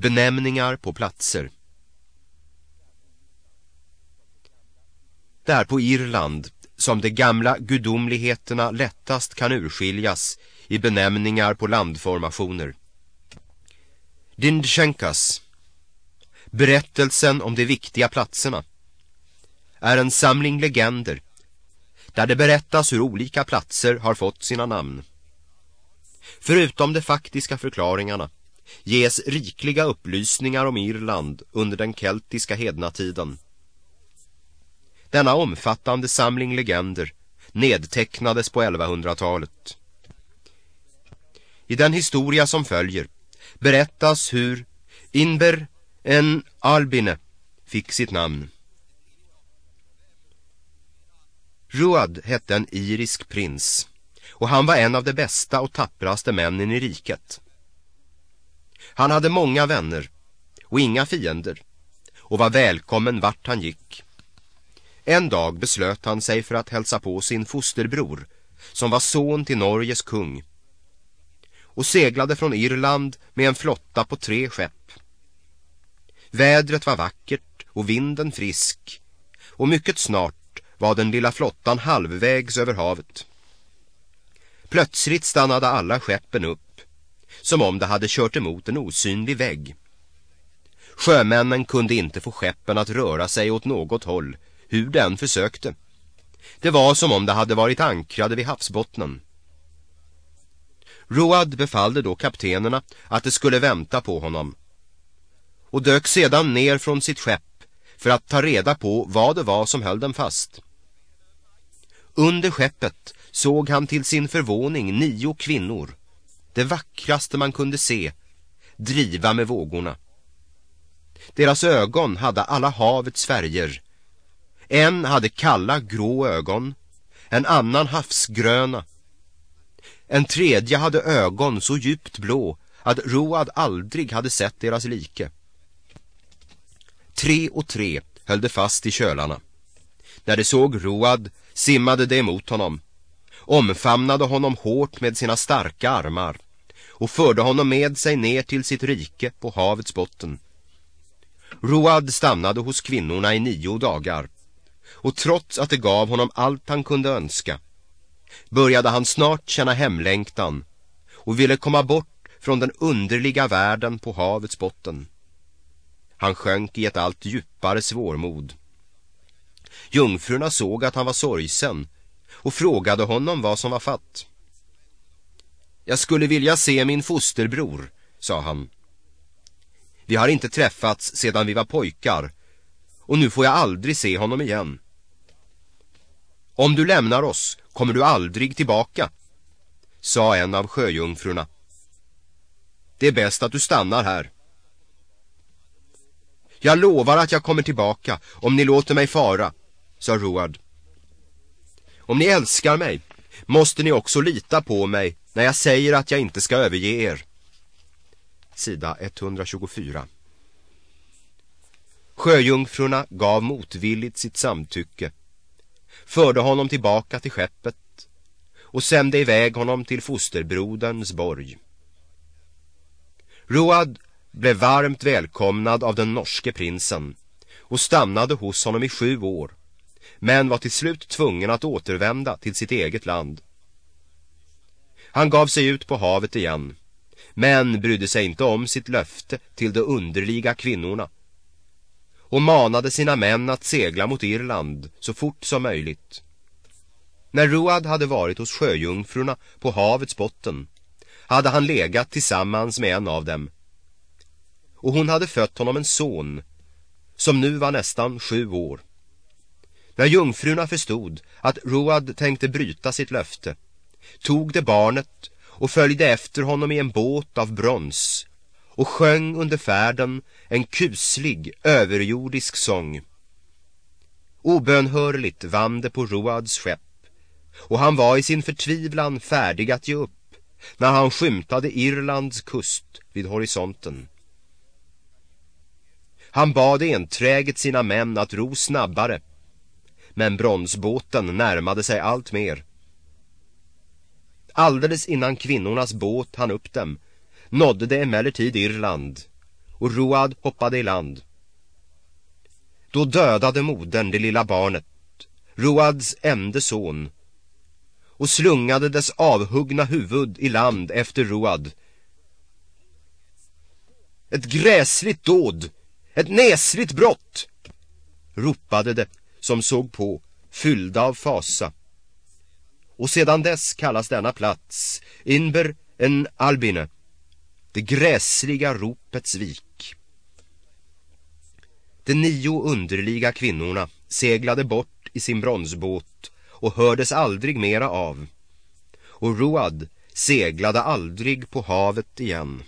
Benämningar på platser Det är på Irland som de gamla gudomligheterna lättast kan urskiljas i benämningar på landformationer. Dindschenkas, berättelsen om de viktiga platserna, är en samling legender där det berättas hur olika platser har fått sina namn. Förutom de faktiska förklaringarna ges rikliga upplysningar om Irland under den keltiska hednatiden. Denna omfattande samling legender nedtecknades på 1100-talet. I den historia som följer berättas hur Inber en Albine fick sitt namn. Ruad hette en irisk prins och han var en av de bästa och tappraste männen i riket. Han hade många vänner och inga fiender och var välkommen vart han gick. En dag beslöt han sig för att hälsa på sin fosterbror som var son till Norges kung och seglade från Irland med en flotta på tre skepp. Vädret var vackert och vinden frisk och mycket snart var den lilla flottan halvvägs över havet. Plötsligt stannade alla skeppen upp som om det hade kört emot en osynlig vägg. Sjömännen kunde inte få skeppen att röra sig åt något håll hur den försökte. Det var som om de hade varit ankrade vid havsbottnen. Road befallde då kaptenerna att de skulle vänta på honom och dök sedan ner från sitt skepp för att ta reda på vad det var som höll den fast. Under skeppet såg han till sin förvåning nio kvinnor, det vackraste man kunde se, driva med vågorna. Deras ögon hade alla havets färger. En hade kalla grå ögon, en annan havsgröna en tredje hade ögon så djupt blå att Road aldrig hade sett deras like. Tre och tre höll de fast i kölarna. När de såg Road simmade de emot honom, omfamnade honom hårt med sina starka armar och förde honom med sig ner till sitt rike på havets botten. Road stannade hos kvinnorna i nio dagar och trots att det gav honom allt han kunde önska började han snart känna hemlängtan och ville komma bort från den underliga världen på havets botten. Han sjönk i ett allt djupare svårmod. Jungfrurna såg att han var sorgsen och frågade honom vad som var fatt. Jag skulle vilja se min fosterbror, sa han. Vi har inte träffats sedan vi var pojkar och nu får jag aldrig se honom igen. Om du lämnar oss kommer du aldrig tillbaka, sa en av sjöjungfrurna. Det är bäst att du stannar här. Jag lovar att jag kommer tillbaka om ni låter mig fara, sa Roard. Om ni älskar mig måste ni också lita på mig när jag säger att jag inte ska överge er. Sida 124 Sjöjungfrurna gav motvilligt sitt samtycke förde honom tillbaka till skeppet och sände iväg honom till fosterbroderns borg. Road blev varmt välkomnad av den norske prinsen och stannade hos honom i sju år men var till slut tvungen att återvända till sitt eget land. Han gav sig ut på havet igen men brydde sig inte om sitt löfte till de underliga kvinnorna och manade sina män att segla mot Irland så fort som möjligt. När Ruad hade varit hos sjöjungfrurna på havets botten hade han legat tillsammans med en av dem. Och hon hade fött honom en son som nu var nästan sju år. När jungfrurna förstod att Ruad tänkte bryta sitt löfte tog de barnet och följde efter honom i en båt av brons och sjöng under färden en kuslig, överjordisk sång. Obönhörligt vann det på Roads skepp och han var i sin förtvivlan färdig att ge upp när han skymtade Irlands kust vid horisonten. Han bad enträget sina män att ro snabbare men bronsbåten närmade sig allt mer. Alldeles innan kvinnornas båt han upp dem nådde det emellertid Irland och Road hoppade i land. Då dödade modern det lilla barnet, Roads ende son, och slungade dess avhuggna huvud i land efter Road. Ett gräsligt dåd, ett näsligt brott, ropade det som såg på, fyllda av fasa. Och sedan dess kallas denna plats Inber en Albine, det gräsliga ropets vik. De nio underliga kvinnorna seglade bort i sin bronsbåt och hördes aldrig mera av. Och Road seglade aldrig på havet igen.